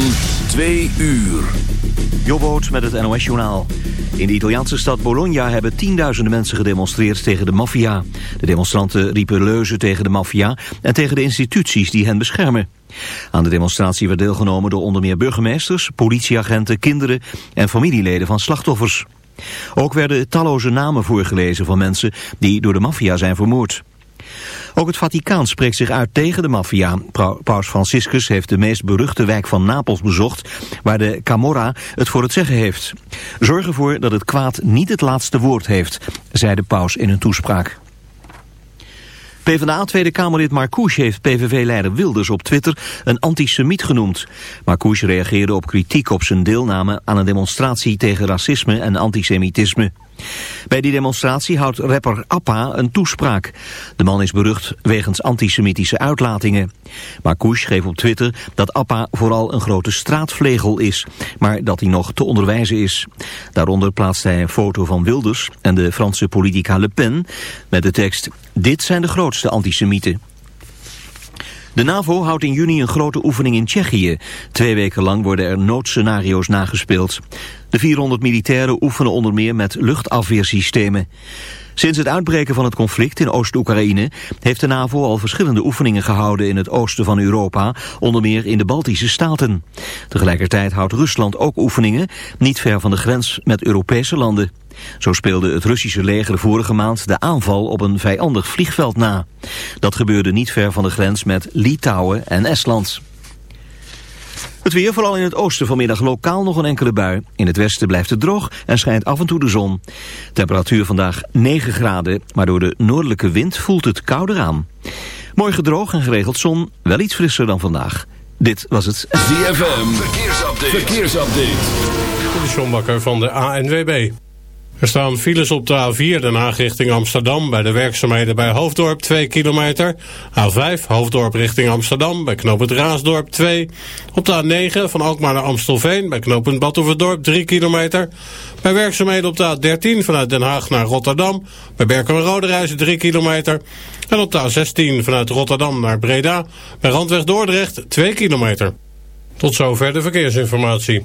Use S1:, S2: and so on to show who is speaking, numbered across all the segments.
S1: van 2 uur.
S2: Jobboot met het NOS-journaal. In de Italiaanse stad Bologna hebben tienduizenden mensen gedemonstreerd tegen de maffia. De demonstranten riepen leuzen tegen de maffia en tegen de instituties die hen beschermen. Aan de demonstratie werd deelgenomen door onder meer burgemeesters, politieagenten, kinderen en familieleden van slachtoffers. Ook werden talloze namen voorgelezen van mensen die door de maffia zijn vermoord. Ook het Vaticaan spreekt zich uit tegen de maffia. Paus Franciscus heeft de meest beruchte wijk van Napels bezocht, waar de Camorra het voor het zeggen heeft. Zorg ervoor dat het kwaad niet het laatste woord heeft, zei de paus in een toespraak. PvdA Tweede Kamerlid Marcouch heeft PVV-leider Wilders op Twitter een antisemiet genoemd. Marcouch reageerde op kritiek op zijn deelname aan een demonstratie tegen racisme en antisemitisme. Bij die demonstratie houdt rapper Appa een toespraak. De man is berucht wegens antisemitische uitlatingen. Marcouch schreef op Twitter dat Appa vooral een grote straatvlegel is, maar dat hij nog te onderwijzen is. Daaronder plaatst hij een foto van Wilders en de Franse politica Le Pen met de tekst Dit zijn de grootste antisemieten. De NAVO houdt in juni een grote oefening in Tsjechië. Twee weken lang worden er noodscenario's nagespeeld. De 400 militairen oefenen onder meer met luchtafweersystemen. Sinds het uitbreken van het conflict in Oost-Oekraïne heeft de NAVO al verschillende oefeningen gehouden in het oosten van Europa, onder meer in de Baltische Staten. Tegelijkertijd houdt Rusland ook oefeningen, niet ver van de grens met Europese landen. Zo speelde het Russische leger vorige maand de aanval op een vijandig vliegveld na. Dat gebeurde niet ver van de grens met Litouwen en Estland. Het weer, vooral in het oosten vanmiddag lokaal nog een enkele bui. In het westen blijft het droog en schijnt af en toe de zon. Temperatuur vandaag 9 graden, maar door de noordelijke wind voelt het kouder aan. Morgen droog en geregeld zon, wel iets frisser dan vandaag. Dit was het
S1: ZFM Verkeersupdate. Verkeersupdate.
S3: De Sjombakker van de ANWB. Er staan files op de A4 Den Haag richting Amsterdam... bij de werkzaamheden bij Hoofddorp 2 kilometer. A5 Hoofddorp richting Amsterdam bij knooppunt Raasdorp 2. Op de A9 van Alkmaar naar Amstelveen bij knooppunt Badhoevedorp 3 kilometer. Bij werkzaamheden op de A13 vanuit Den Haag naar Rotterdam... bij Berkel en Roderijs 3 kilometer. En op de A16 vanuit Rotterdam naar Breda... bij Randweg Dordrecht 2 kilometer. Tot zover de verkeersinformatie.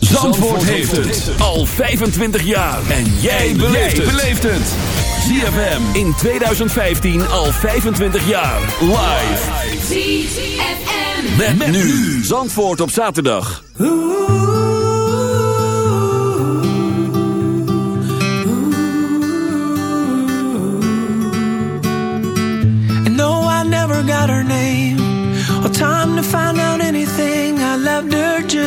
S1: Zandvoort heeft het al 25 jaar. En jij beleeft het. ZFM in 2015 al 25 jaar. Live.
S4: ZFM.
S1: Met, met nu. Zandvoort op zaterdag.
S5: And no, I never got her name.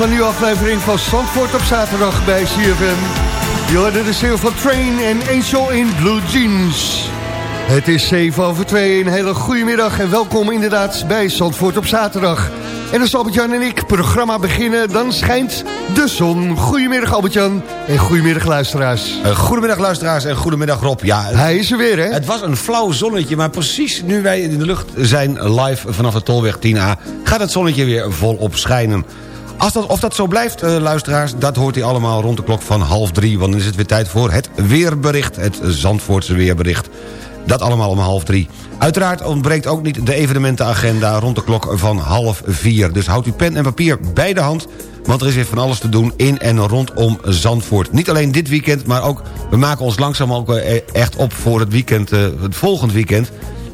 S6: van een nieuwe aflevering van Zandvoort op zaterdag bij CFM. Je hoorde de sale van Train en Angel in Blue Jeans. Het is 7 over 2, een hele goede middag en welkom inderdaad bij Zandvoort op zaterdag. En als Albert-Jan en ik programma beginnen, dan schijnt de zon. Goedemiddag Albert-Jan en goedemiddag luisteraars.
S7: Uh, goedemiddag luisteraars en goedemiddag Rob. Ja,
S6: Hij is er weer hè?
S7: het was een flauw zonnetje, maar precies nu wij in de lucht zijn live vanaf de Tolweg 10A... gaat het zonnetje weer volop schijnen. Als dat, of dat zo blijft, eh, luisteraars, dat hoort u allemaal rond de klok van half drie... want dan is het weer tijd voor het weerbericht, het Zandvoortse weerbericht. Dat allemaal om half drie. Uiteraard ontbreekt ook niet de evenementenagenda rond de klok van half vier. Dus houdt uw pen en papier bij de hand... want er is weer van alles te doen in en rondom Zandvoort. Niet alleen dit weekend, maar ook... we maken ons langzaam ook eh, echt op voor het, weekend, eh, het volgend weekend...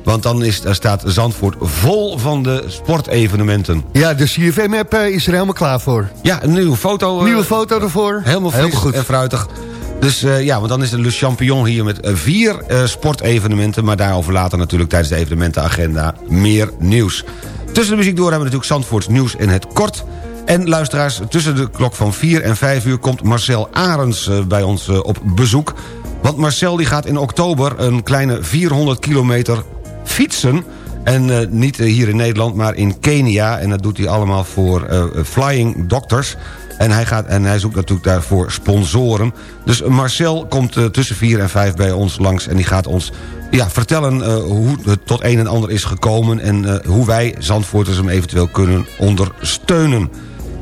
S7: Want dan is, daar staat Zandvoort vol van de sportevenementen.
S6: Ja, de CFM-app eh, is er helemaal klaar voor.
S7: Ja, een nieuwe foto. eh,
S6: Nieuwe foto ervoor.
S7: Helemaal fris
S6: Helemaal goed.
S7: en fruitig. Dus eh, ja, want dan is de Le Champignon hier met vier sportevenementen... maar daarover later natuurlijk tijdens de evenementenagenda meer nieuws. Tussen de muziek door hebben we natuurlijk Zandvoorts nieuws in het kort... En luisteraars, tussen de klok van 4 en 5 uur komt Marcel Arends bij ons op bezoek. Want Marcel die gaat in oktober een kleine 400 kilometer fietsen... En eh, niet eh, hier in Nederland, maar in Kenia. En dat doet hij allemaal voor eh, Flying Doctors. En hij, gaat, en hij zoekt natuurlijk daarvoor sponsoren. Dus Marcel komt tussen 4 en 5 bij ons langs... en die gaat ons ja, vertellen hoe het tot een en ander is gekomen... en hoe wij Zandvoorters hem eventueel kunnen ondersteunen.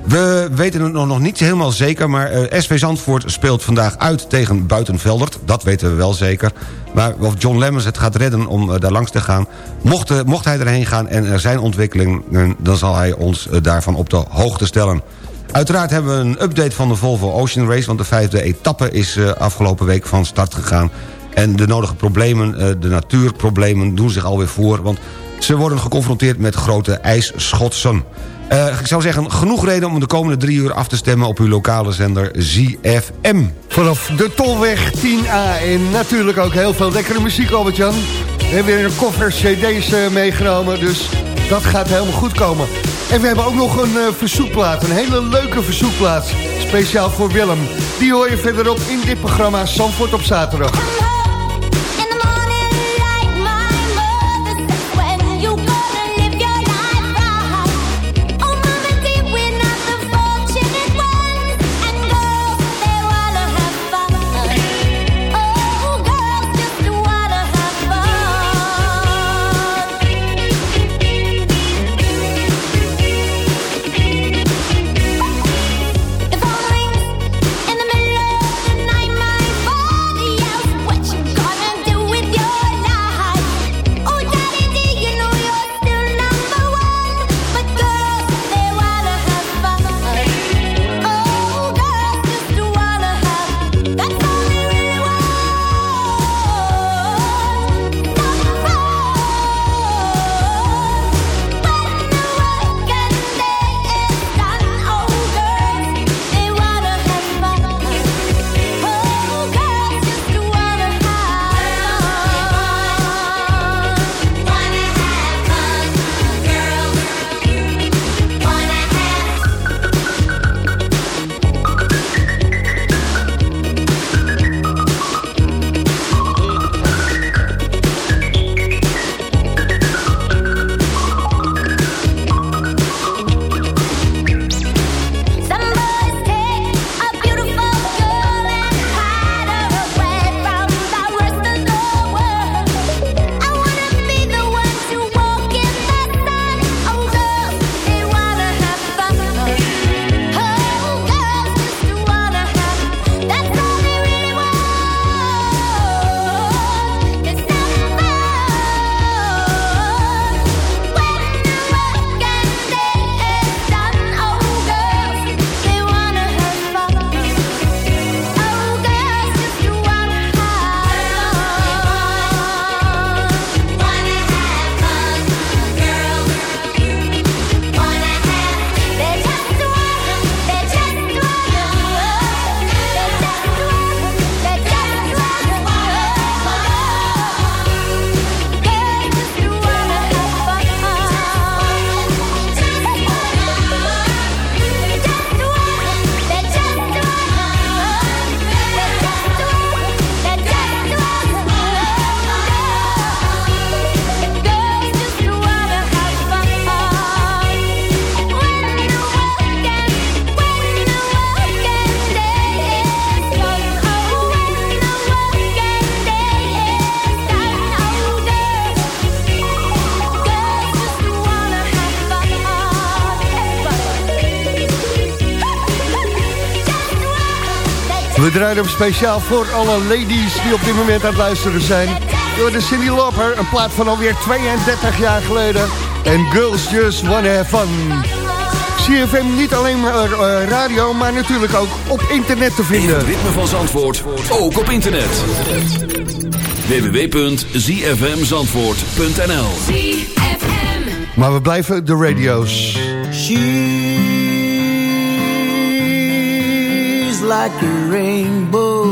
S7: We weten het nog niet helemaal zeker... maar eh, SV Zandvoort speelt vandaag uit tegen Buitenveldert. Dat weten we wel zeker. Maar of John Lemmers het gaat redden om eh, daar langs te gaan... Mocht, eh, mocht hij erheen gaan en er zijn ontwikkelingen... dan zal hij ons daarvan op de hoogte stellen. Uiteraard hebben we een update van de Volvo Ocean Race... want de vijfde etappe is afgelopen week van start gegaan. En de nodige problemen, de natuurproblemen doen zich alweer voor... want ze worden geconfronteerd met grote ijsschotsen. Eh, ik zou zeggen, genoeg reden om de komende drie uur af te stemmen... op uw lokale zender ZFM.
S6: Vanaf de Tolweg 10A en natuurlijk ook heel veel lekkere muziek, Albert-Jan. We hebben weer een koffer cd's eh, meegenomen, dus dat gaat helemaal goed komen. En we hebben ook nog een eh, verzoekplaat, een hele leuke verzoekplaat. Speciaal voor Willem. Die hoor je verderop in dit programma Zandvoort op zaterdag. Hem speciaal voor alle ladies die op dit moment aan het luisteren zijn. Door de Cindy Lauper, een plaat van alweer 32 jaar geleden. En Girls Just Wanna Have Fun. CFM niet alleen maar eh, radio, maar natuurlijk ook op internet te vinden.
S8: Het ritme van Zandvoort, ook op internet. www.zfmzandvoort.nl
S6: Maar we blijven de radio's.
S5: Like a rainbow.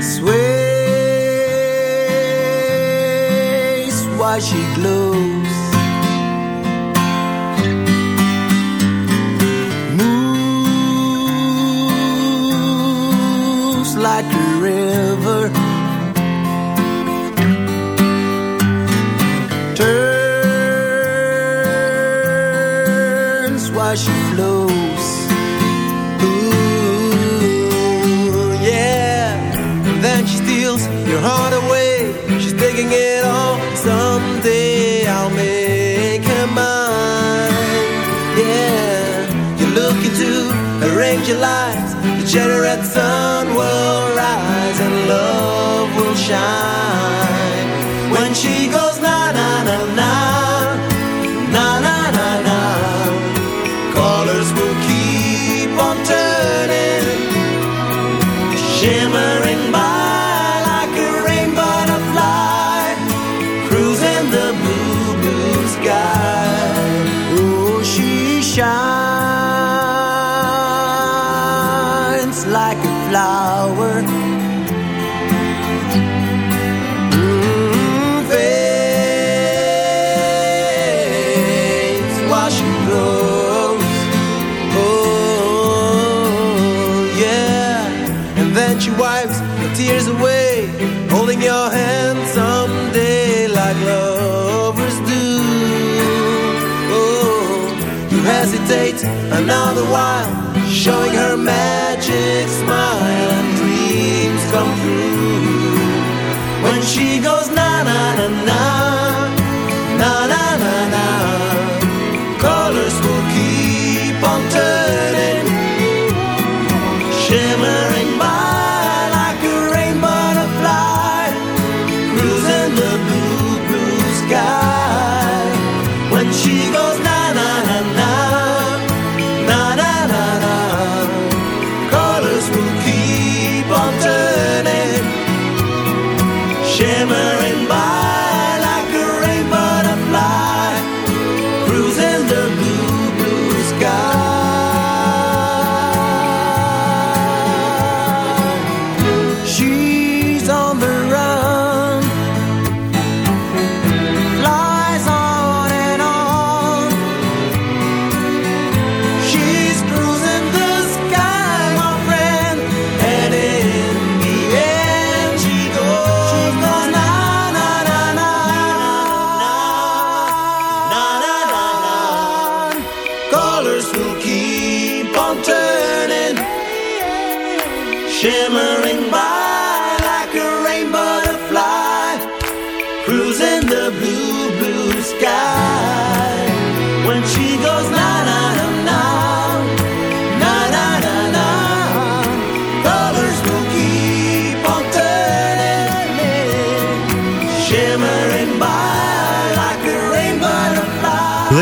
S5: Sways while she glows. Moves like a river. Your heart away. She's taking it all. Someday I'll make her mine. Yeah. You look into her angel lights. The generate sun will rise and love will shine. the while, showing her magic smile and dreams come true. When she goes na na na na, na na na na, colors will keep on turning, shimmering by.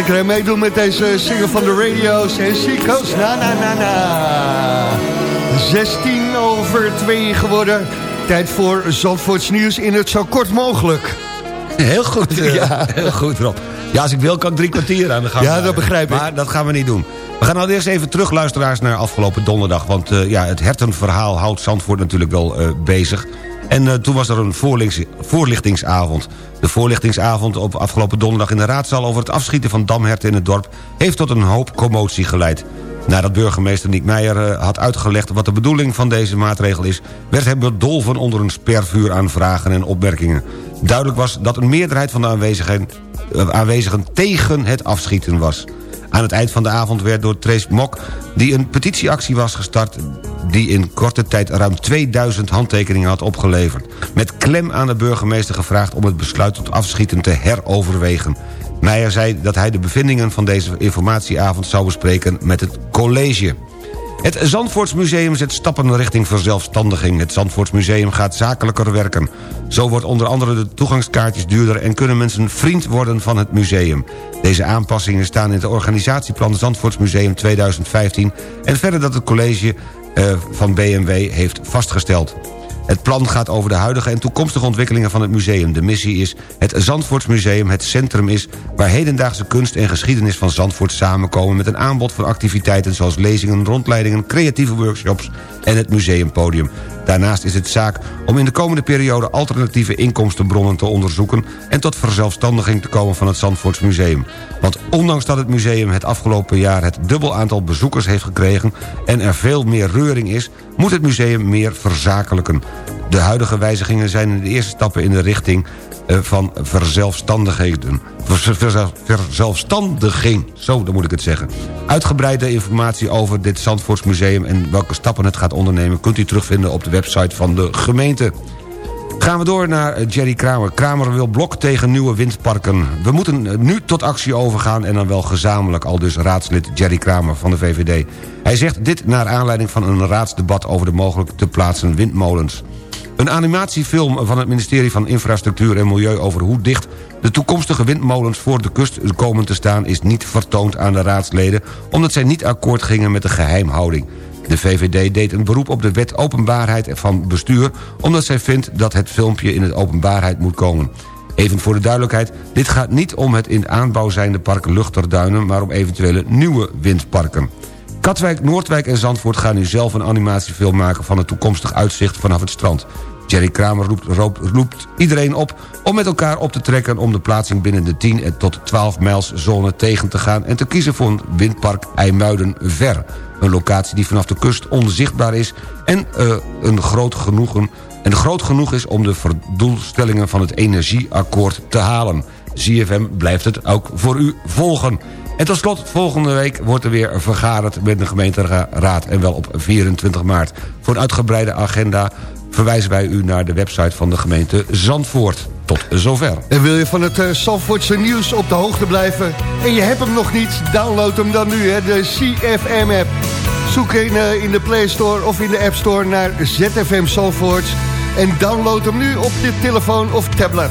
S6: Lekker meedoen met deze single van de radio's en Seacoast. Na na na na. 16 over 2 geworden. Tijd voor Zandvoorts nieuws in het zo kort mogelijk.
S7: Heel goed, eh,
S6: Ja.
S7: heel goed Rob. Ja, als ik wil kan ik drie kwartier aan de gang.
S6: Ja, dat begrijp ik.
S7: Maar dat gaan we niet doen. We gaan allereerst even terug, luisteraars, naar afgelopen donderdag. Want eh, ja, het hertenverhaal houdt Zandvoort natuurlijk wel eh, bezig. En eh, toen was er een voorlichting- voorlichtingsavond. De voorlichtingsavond op afgelopen donderdag in de raadzaal... over het afschieten van damherten in het dorp... heeft tot een hoop commotie geleid. Nadat burgemeester Niek Meijer eh, had uitgelegd wat de bedoeling van deze maatregel is... werd hij bedolven onder een spervuur aan vragen en opmerkingen. Duidelijk was dat een meerderheid van de aanwezigen, eh, aanwezigen tegen het afschieten was. Aan het eind van de avond werd door Trace Mok... die een petitieactie was gestart... die in korte tijd ruim 2000 handtekeningen had opgeleverd... met klem aan de burgemeester gevraagd om het besluit tot afschieten te heroverwegen. Meijer zei dat hij de bevindingen van deze informatieavond zou bespreken met het college. Het Zandvoortsmuseum zet stappen richting verzelfstandiging. Het Zandvoortsmuseum gaat zakelijker werken. Zo wordt onder andere de toegangskaartjes duurder... en kunnen mensen vriend worden van het museum. Deze aanpassingen staan in het organisatieplan Zandvoortsmuseum 2015... en verder dat het college eh, van BMW heeft vastgesteld. Het plan gaat over de huidige en toekomstige ontwikkelingen van het museum. De missie is het Zandvoortsmuseum het centrum is... waar hedendaagse kunst en geschiedenis van Zandvoort samenkomen... met een aanbod van activiteiten zoals lezingen, rondleidingen... creatieve workshops en het museumpodium. Daarnaast is het zaak om in de komende periode... alternatieve inkomstenbronnen te onderzoeken... en tot verzelfstandiging te komen van het Zandvoortsmuseum. Want ondanks dat het museum het afgelopen jaar... het dubbel aantal bezoekers heeft gekregen... en er veel meer reuring is... moet het museum meer verzakelijken. De huidige wijzigingen zijn de eerste stappen in de richting van verzelfstandigheden. Ver- verzel- Verzelfstandiging, zo dan moet ik het zeggen. Uitgebreide informatie over dit Zandvoortsmuseum... en welke stappen het gaat ondernemen... kunt u terugvinden op de website van de gemeente. Gaan we door naar eh, Jerry Kramer. Kramer wil blok tegen nieuwe windparken. We moeten eh, nu tot actie overgaan en dan wel gezamenlijk... al dus raadslid Jerry Kramer van de VVD. Hij zegt dit naar aanleiding van een raadsdebat... over de mogelijk te plaatsen windmolens. Een animatiefilm van het ministerie van Infrastructuur en Milieu... over hoe dicht de toekomstige windmolens voor de kust komen te staan... is niet vertoond aan de raadsleden... omdat zij niet akkoord gingen met de geheimhouding. De VVD deed een beroep op de wet openbaarheid van bestuur... omdat zij vindt dat het filmpje in het openbaarheid moet komen. Even voor de duidelijkheid, dit gaat niet om het in aanbouw zijnde park Luchterduinen... maar om eventuele nieuwe windparken. Katwijk, Noordwijk en Zandvoort gaan nu zelf een animatiefilm maken... van het toekomstig uitzicht vanaf het strand. Jerry Kramer roept, roept, iedereen op om met elkaar op te trekken... om de plaatsing binnen de 10 en tot 12 mijls zone tegen te gaan... en te kiezen voor een windpark IJmuiden-Ver. Een locatie die vanaf de kust onzichtbaar is... en eh, een groot genoegen en groot genoeg is om de doelstellingen van het energieakkoord te halen. ZFM blijft het ook voor u volgen. En tot slot, volgende week wordt er weer vergaderd met de gemeenteraad... en wel op 24 maart. Voor een uitgebreide agenda verwijzen wij u naar de website van de gemeente Zandvoort. Tot zover.
S6: En wil je van het uh, Zandvoortse nieuws op de hoogte blijven... en je hebt hem nog niet, download hem dan nu, hè, de CFM-app. Zoek in, uh, in de Play Store of in de App Store naar ZFM Zandvoort... en download hem nu op je telefoon of tablet.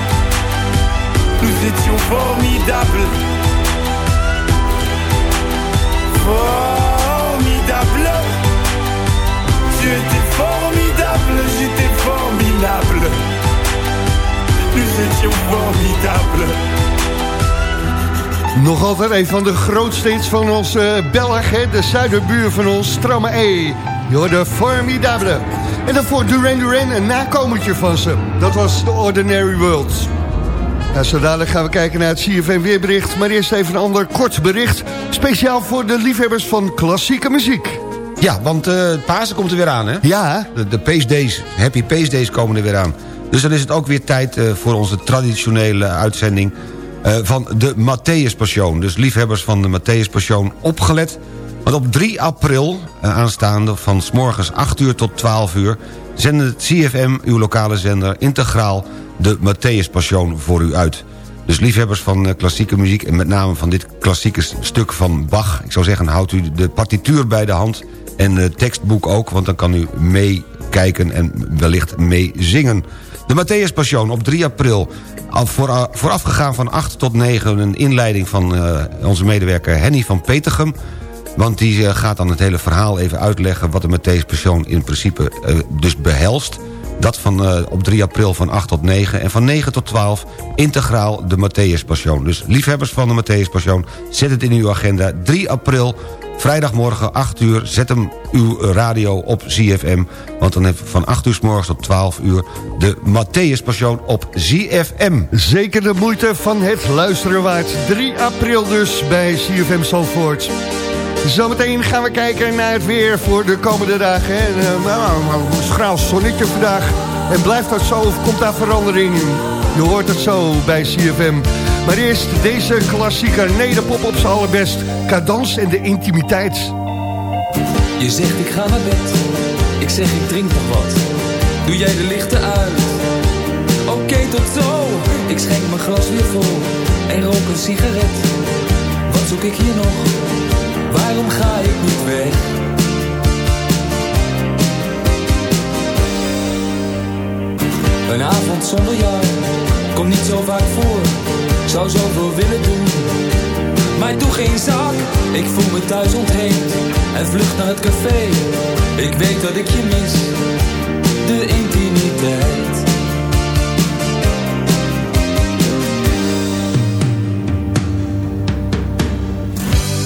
S9: Nous étions formidables. Formidable. Tu étais formidable, j'étais formidable. Nous étions formidables.
S6: Nog altijd een van de grootste hits van ons eh, Belg, de zuiderbuur van ons, Stramme E. Je hoorde Formidable. En daarvoor Duran Duran, een nakomertje van ze. Dat was The Ordinary World. Ja, zo dadelijk gaan we kijken naar het CFM weerbericht. Maar eerst even een ander kort bericht. Speciaal voor de liefhebbers van klassieke muziek.
S7: Ja, want eh Pasen komt er weer aan, hè?
S6: Ja,
S7: De, de Pace Days, Happy Pace Days komen er weer aan. Dus dan is het ook weer tijd eh, voor onze traditionele uitzending... eh, van de Matthäus Passion. Dus liefhebbers van de Matthäus Passion opgelet. Want op 3 april eh, aanstaande van s morgens 8 uur tot 12 uur... zenden het CFM, uw lokale zender, integraal de Matthäus Passion voor u uit. Dus liefhebbers van eh, klassieke muziek en met name van dit klassieke stuk van Bach... ik zou zeggen, houdt u de partituur bij de hand en het tekstboek ook... want dan kan u meekijken en wellicht meezingen. De Matthäus Passion op 3 april, voorafgegaan van 8 tot 9... een inleiding van eh, onze medewerker Henny van Petergem... Want die eh, gaat dan het hele verhaal even uitleggen... wat de Matthäus Passion in principe eh, dus behelst. Dat van, eh, op 3 april van 8 tot 9. En van 9 tot 12 integraal de Matthäus Passion. Dus liefhebbers van de Matthäus Passion, zet het in uw agenda. 3 april, vrijdagmorgen 8 uur. Zet hem uw radio op ZFM. Want dan heeft van 8 uur s morgens tot 12 uur... de Matthäus Passion op ZFM.
S6: Zeker de moeite van het luisteren waard. 3 april dus bij CFM Zandvoort. Zometeen gaan we kijken naar het weer voor de komende dagen. En, nou, een schraal zonnetje vandaag. En blijft dat zo of komt daar verandering in? Je hoort het zo bij CFM. Maar eerst deze klassieker nederpop op zijn allerbest. Cadans en de intimiteit.
S10: Je zegt ik ga naar bed, ik zeg ik drink nog wat. Doe jij de lichten uit? Oké, tot zo. Ik schenk mijn glas weer vol en rook een sigaret. Wat zoek ik hier nog? Waarom ga ik niet weg? Een avond zonder jou komt niet zo vaak voor. Zou zoveel willen doen, maar doe geen zak. Ik voel me thuis ontheemd en vlucht naar het café. Ik weet dat ik je mis, de intimiteit.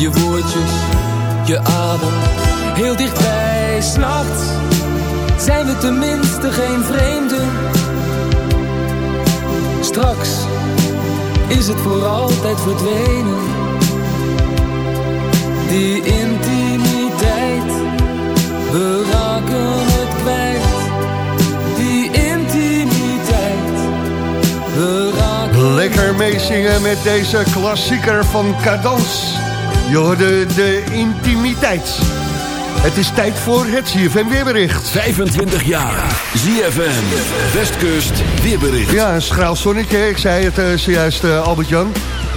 S10: je woordjes, je adem, heel dichtbij. S'nachts zijn we tenminste geen vreemden. Straks is het voor altijd verdwenen. Die intimiteit, we raken het kwijt. Die intimiteit, we raken
S6: Lekker meezingen met deze klassieker van Cadans. Je hoorde de intimiteit. Het is tijd voor het CFM weerbericht.
S1: 25 jaar. ZFM. Westkust weerbericht.
S6: Ja, een schraal zonnetje. Ik zei het eh, zojuist, eh, Albert-Jan.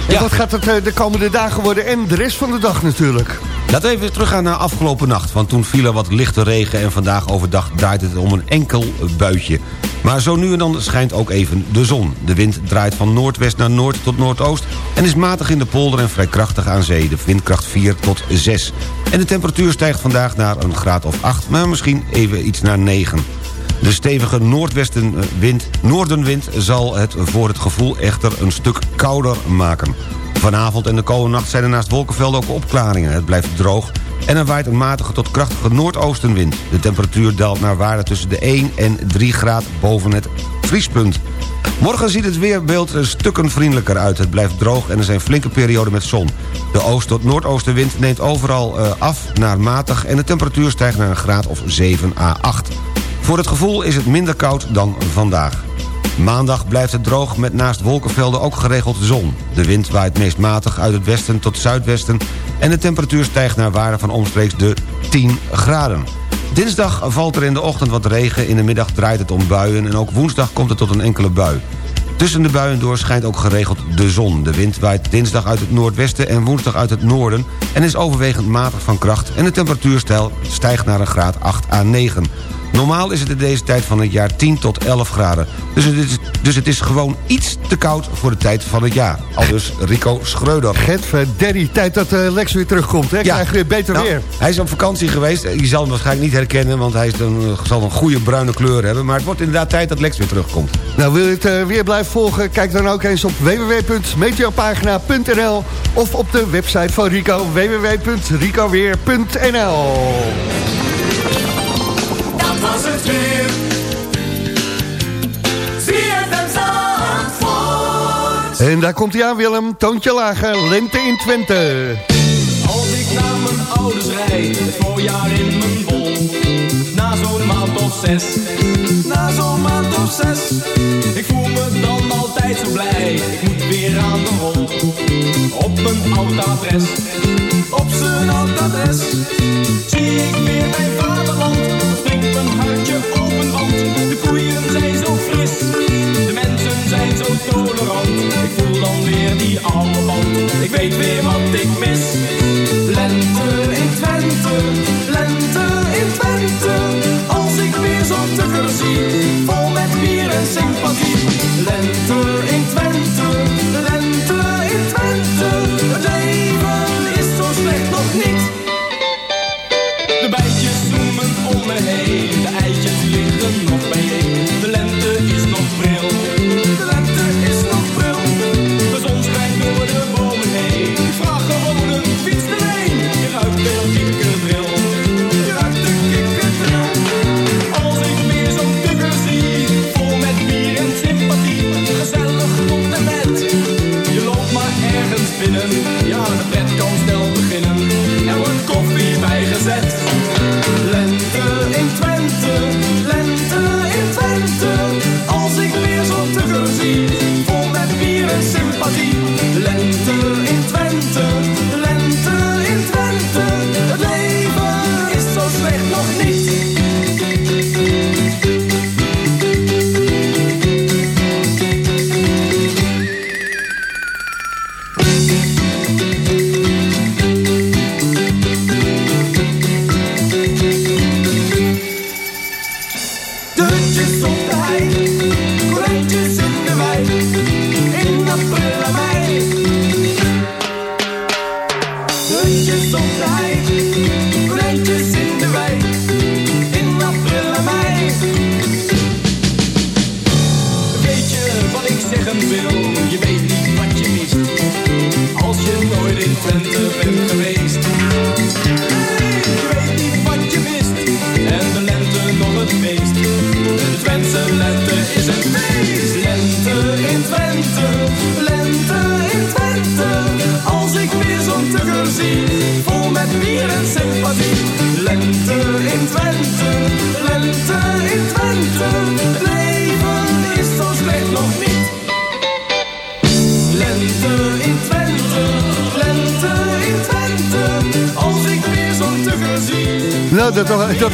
S6: En
S7: Ja.
S6: wat gaat het eh, de komende dagen worden en de rest van de dag natuurlijk?
S7: Laten we even teruggaan naar afgelopen nacht. Want toen viel er wat lichte regen en vandaag overdag draait het om een enkel buitje. Maar zo nu en dan schijnt ook even de zon. De wind draait van noordwest naar noord tot noordoost... en is matig in de polder en vrij krachtig aan zee. De windkracht 4 tot 6. En de temperatuur stijgt vandaag naar een graad of 8... maar misschien even iets naar 9. De stevige noordwestenwind, noordenwind zal het voor het gevoel echter een stuk kouder maken. Vanavond en de komende nacht zijn er naast wolkenvelden ook opklaringen. Het blijft droog en er waait een matige tot krachtige noordoostenwind. De temperatuur daalt naar waarde tussen de 1 en 3 graden boven het vriespunt. Morgen ziet het weerbeeld stukken vriendelijker uit. Het blijft droog en er zijn flinke perioden met zon. De oost- tot noordoostenwind neemt overal eh, af naar matig... en de temperatuur stijgt naar een graad of 7 à 8. Voor het gevoel is het minder koud dan vandaag. Maandag blijft het droog met naast wolkenvelden ook geregeld zon. De wind waait meest matig uit het westen tot zuidwesten... en de temperatuur stijgt naar waarde van omstreeks de 10 graden. Dinsdag valt er in de ochtend wat regen, in de middag draait het om buien... en ook woensdag komt het tot een enkele bui. Tussen de buien door schijnt ook geregeld de zon. De wind waait dinsdag uit het noordwesten en woensdag uit het noorden... en is overwegend matig van kracht en de temperatuur stijgt naar een graad 8 à 9. Normaal is het in deze tijd van het jaar 10 tot 11 graden. Dus het is, dus het is gewoon iets te koud voor de tijd van het jaar. Al dus Rico Schreuder.
S6: Getverderrie, tijd dat eh, Lex weer terugkomt. Hè? Krijg weer beter
S7: Nou,
S6: weer.
S7: Hij is op vakantie geweest. Je zal hem waarschijnlijk niet herkennen... want hij is eh, zal een goede bruine kleur hebben. Maar het wordt inderdaad tijd dat Lex weer terugkomt.
S6: Nou, wil je het eh, weer blijven volgen? Kijk dan ook eens op www.meteopagina.nl of op de website van Rico, www.ricoweer.nl En daar komt hij aan, Willem. Toontje lager, lente in Twente.
S11: Als ik naar mijn ouders rijd, het voorjaar in mijn bol. Na zo'n maand of zes, na zo'n maand of zes. Ik voel me dan altijd zo blij, ik moet weer aan de rol. Op mijn oud adres, op zijn oud adres. Zie ik weer mijn vaderland, springt mijn hartje open, want de koeien zijn zo ik voel dan weer die oude. Ik weet weer wat ik mis. Lente in Twente, lente in Twente. Als ik weer zo'n tukker zie, vol met bier en sympathie. Lente in Twente,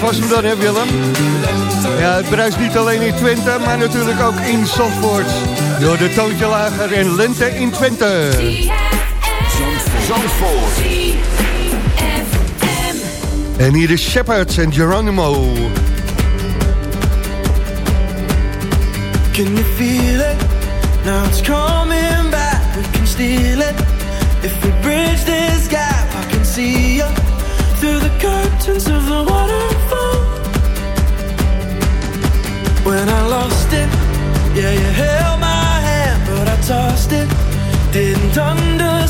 S6: was hem dan, hè Willem? Ja, het bruist niet alleen in Twente, maar natuurlijk ook in Zandvoort. Door de toontje lager en lente in Twente.
S1: Zandvoort.
S6: En hier is Shepard en Geronimo.
S5: Can you feel it? Now it's coming back. We can steal it. If we bridge this gap, I can see you through the curtains of the waterfall. When I lost it, yeah, you held my hand, but I tossed it. Didn't understand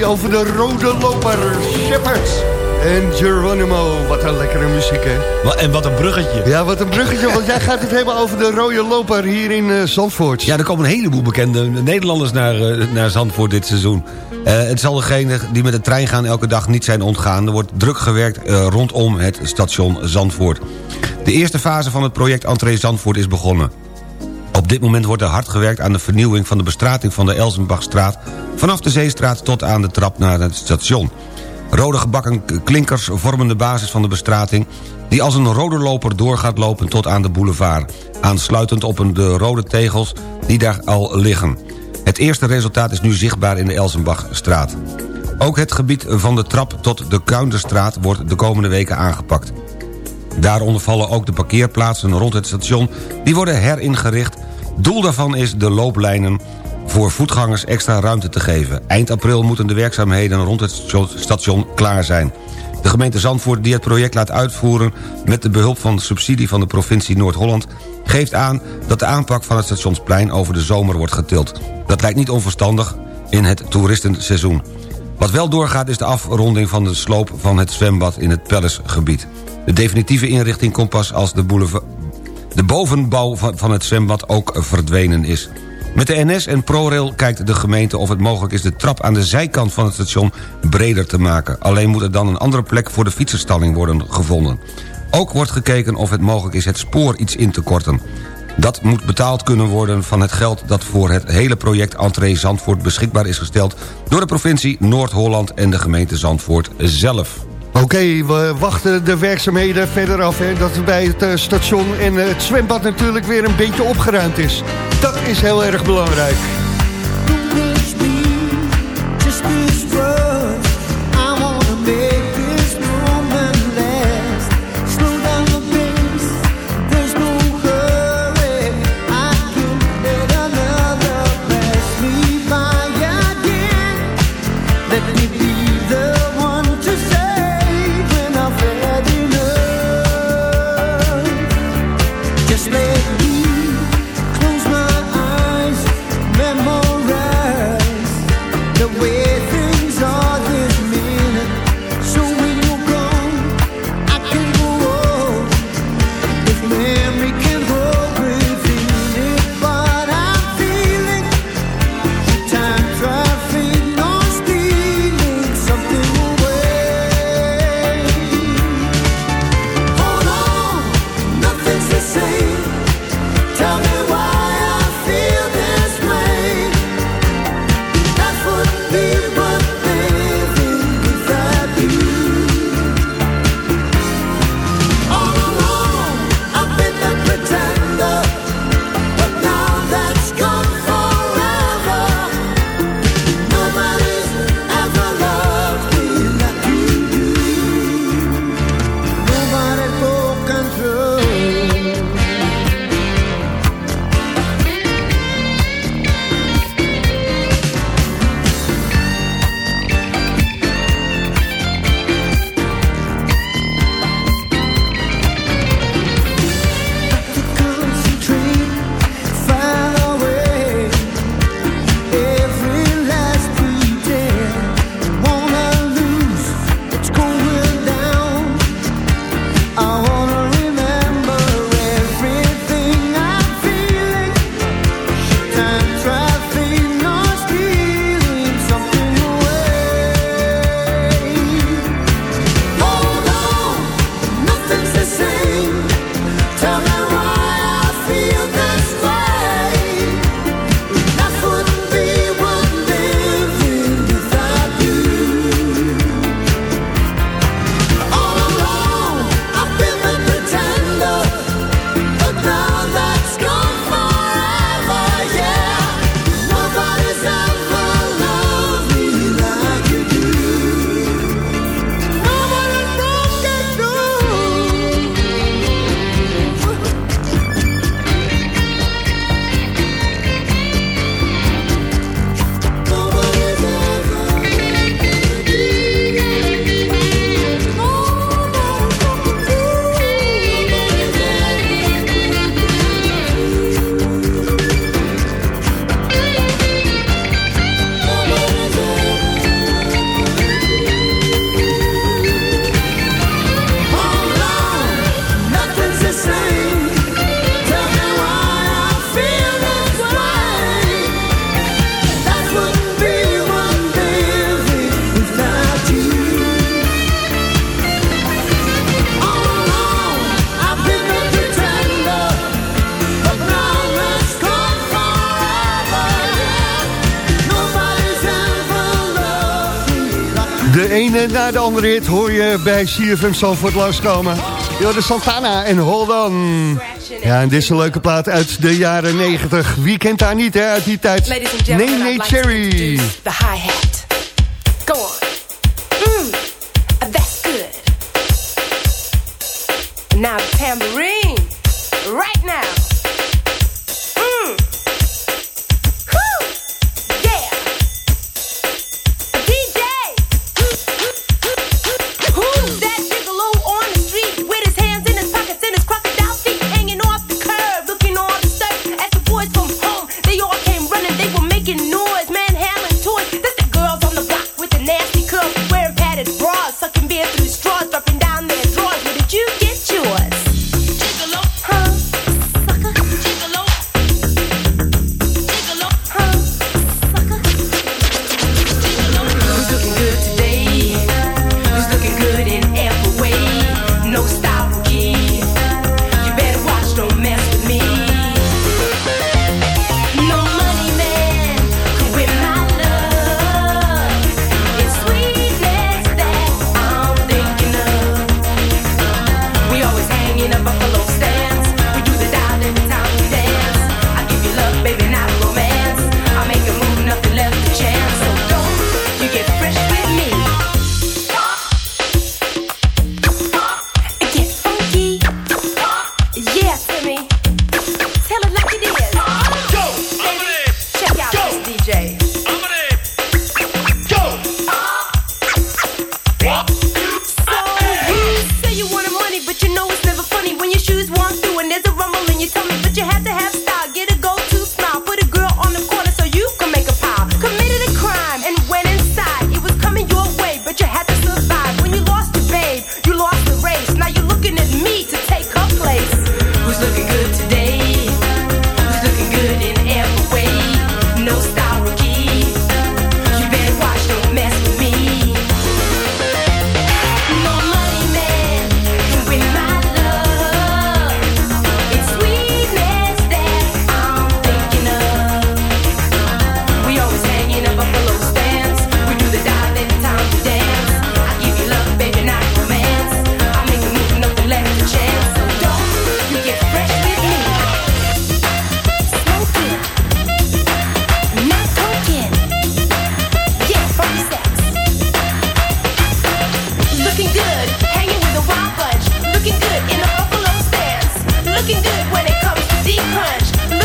S12: hij over de rode loper, Shepherds. En Geronimo, wat een lekkere muziek, hè?
S7: En wat een bruggetje.
S12: Ja, wat een bruggetje, want jij gaat het hebben over de rode loper hier in eh, Zandvoort.
S7: Ja, er komen een heleboel bekende Nederlanders naar, eh, naar Zandvoort dit seizoen. Eh, het zal degenen die met de trein gaan elke dag niet zijn ontgaan. Er wordt druk gewerkt rondom het station Zandvoort. De eerste fase van het project Entree Zandvoort is begonnen. Op dit moment wordt er hard gewerkt aan de vernieuwing van de bestrating van de Elsenbachstraat... vanaf de Zeestraat tot aan de trap naar het station. Rode gebakken klinkers vormen de basis van de bestrating... die als een rode loper door gaat lopen tot aan de boulevard... aansluitend op de rode tegels die daar al liggen. Het eerste resultaat is nu zichtbaar in de Elsenbachstraat. Ook het gebied van de trap tot de Kuinderstraat wordt de komende weken aangepakt. Daaronder vallen ook de parkeerplaatsen rond het station. Die worden heringericht. Doel daarvan is de looplijnen voor voetgangers extra ruimte te geven. Eind april moeten de werkzaamheden rond het station- klaar zijn. De gemeente Zandvoort die het project laat uitvoeren... met de behulp van de subsidie van de provincie Noord-Holland... geeft aan dat de aanpak van het stationsplein over de zomer wordt getild. Dat lijkt niet onverstandig in het toeristenseizoen. Wat wel doorgaat is de afronding van de sloop van het zwembad in het Palacegebied. De definitieve inrichting komt pas als de, de bovenbouw van het zwembad ook verdwenen is. Met de NS en ProRail kijkt de gemeente of het mogelijk is... de trap aan de zijkant van het station breder te maken. Alleen moet er dan een andere plek voor de fietsenstalling worden gevonden. Ook wordt gekeken of het mogelijk is het spoor iets in te korten. Dat moet betaald kunnen worden van het geld dat voor het hele project Entree Zandvoort beschikbaar is gesteld... door de provincie Noord-Holland en de gemeente Zandvoort zelf.
S12: Oké, we wachten de werkzaamheden verder af. Hè, dat bij het eh, station en het zwembad natuurlijk weer een beetje opgeruimd is. Dat is heel erg belangrijk.
S6: na de andere hit hoor je bij CFM Zandvoort langskomen. De Santana en Hold On. Ja, en dit is een leuke plaat uit de jaren 90. Wie kent haar niet, hè, uit die tijd? Nee, nee, Cherry.
S13: The.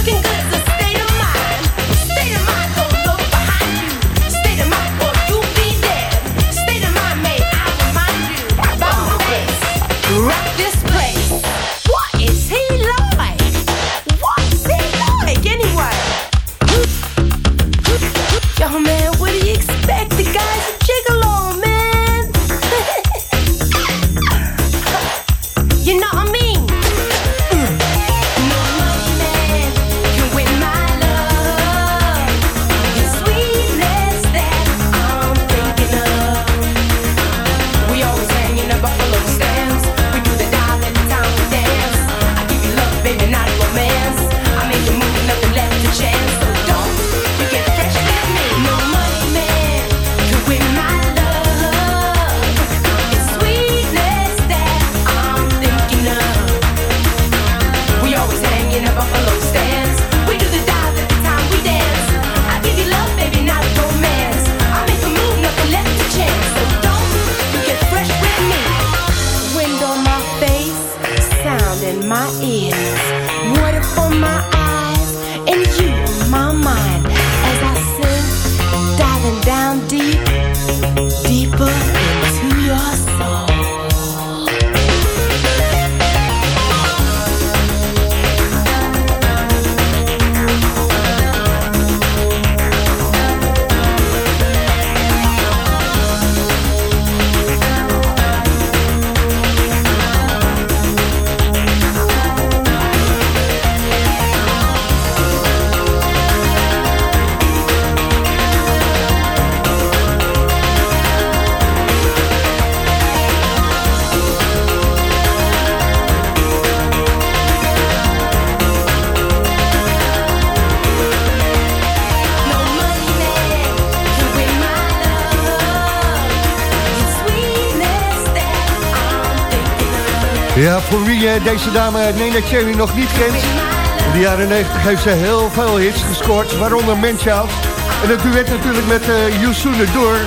S13: looking good.
S14: Ja, voor wie eh, deze dame Nena Cherry nog niet kent... in de jaren 90 heeft ze heel veel hits gescoord, waaronder Manchild. En dat duet natuurlijk met uh, You Sooner Door.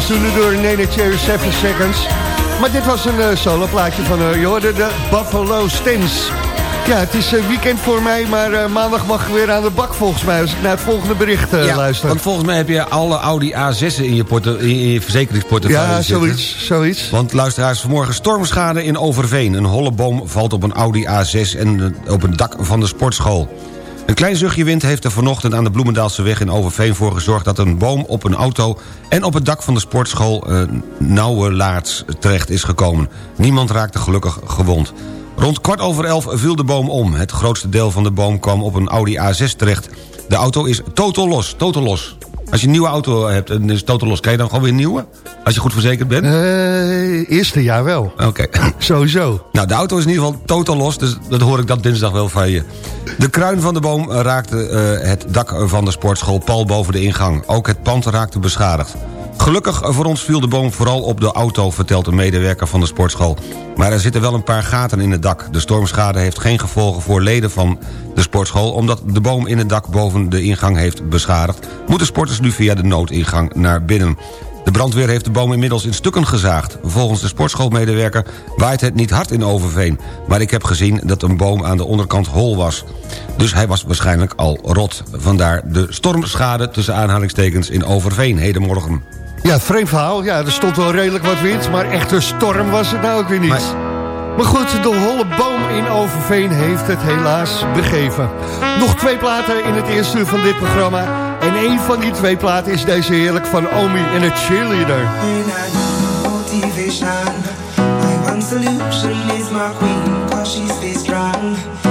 S14: Sooner Door en Nena Cherry 7 Seconds. Maar dit was een uh, soloplaatje van, uh, je hoorde de Buffalo Stins. Ja, het is uh, weekend voor mij, maar uh, maandag mag ik weer aan de bak volgens mij... als ik naar het volgende bericht uh,
S7: ja,
S14: luister.
S7: want volgens mij heb je alle Audi A6'en in je, in je verzekeringsportefeuille
S14: Ja,
S7: zitten.
S14: zoiets, zoiets.
S7: Want luisteraars, vanmorgen stormschade in Overveen. Een holle boom valt op een Audi A6 en op een dak van de sportschool. Een klein zuchtje wind heeft er vanochtend aan de Bloemendaalse weg in Overveen voor gezorgd... dat een boom op een auto en op het dak van de sportschool uh, Nauwelaarts terecht is gekomen. Niemand raakte gelukkig gewond. Rond kwart over elf viel de boom om. Het grootste deel van de boom kwam op een Audi A6 terecht. De auto is totaal los, totaal los. Als je een nieuwe auto hebt, dan is totaal los. Kan je dan gewoon weer een nieuwe? Als je goed verzekerd bent?
S14: Uh, eerste jaar wel.
S7: Oké. Okay.
S14: Sowieso.
S7: Nou, de auto is in ieder geval totaal los, dus dat hoor ik dat dinsdag wel van je. De kruin van de boom raakte uh, het dak van de sportschool pal boven de ingang. Ook het pand raakte beschadigd. Gelukkig voor ons viel de boom vooral op de auto, vertelt een medewerker van de sportschool. Maar er zitten wel een paar gaten in het dak. De stormschade heeft geen gevolgen voor leden van de sportschool... omdat de boom in het dak boven de ingang heeft beschadigd... moeten sporters nu via de noodingang naar binnen. De brandweer heeft de boom inmiddels in stukken gezaagd. Volgens de sportschoolmedewerker waait het niet hard in Overveen... maar ik heb gezien dat een boom aan de onderkant hol was. Dus hij was waarschijnlijk al rot. Vandaar de stormschade tussen aanhalingstekens in Overveen hedenmorgen.
S14: Ja, vreemd verhaal. Ja, er stond wel redelijk wat wind, maar echte storm was het nou ook weer niet. Maar, maar goed, de holle boom in Overveen heeft het helaas begeven. Nog twee platen in het eerste uur van dit programma. En een van die twee platen is deze heerlijk van Omi en het cheerleader. blijft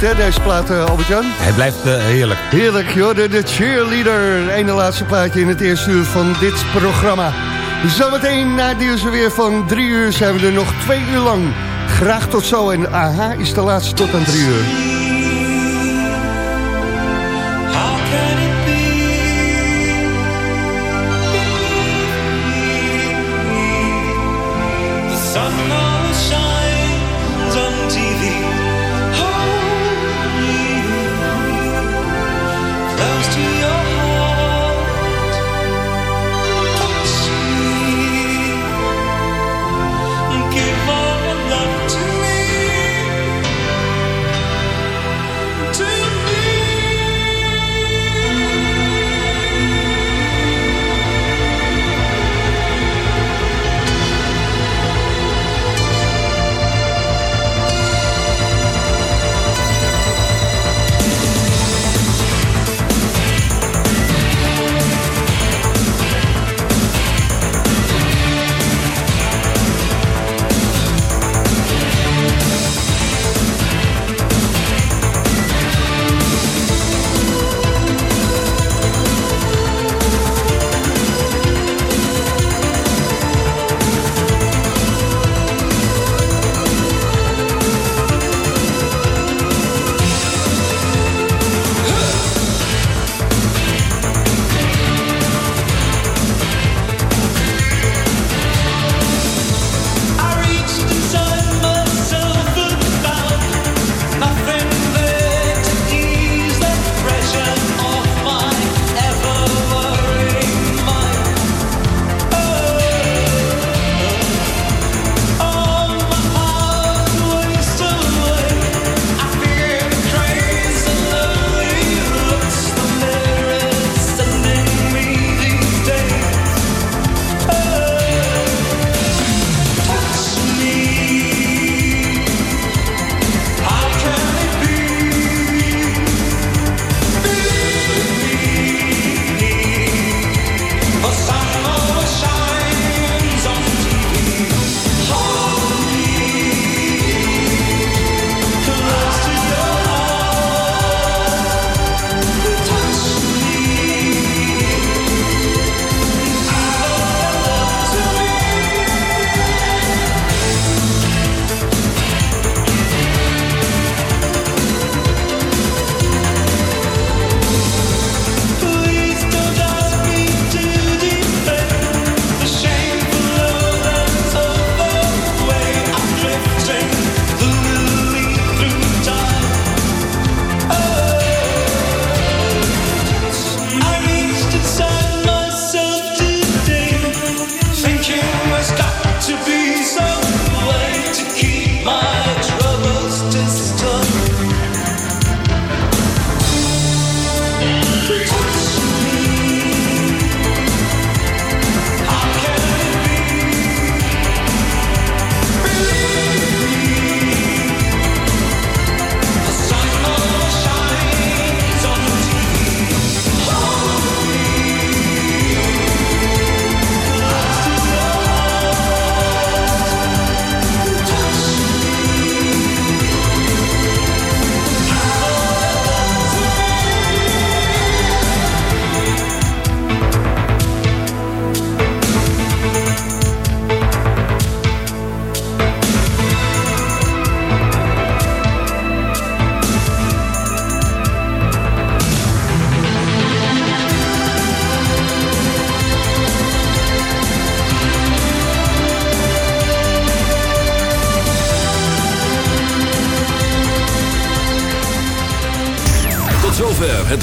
S14: goed, hè, deze plaat, uh, Albert-Jan?
S7: Hij blijft uh, heerlijk.
S14: Heerlijk, joh, de, de cheerleader. Ene laatste plaatje in het eerste uur van dit programma. Zometeen na het nieuws weer van drie uur zijn we er nog twee uur lang. Graag tot zo en aha is de laatste tot aan drie uur.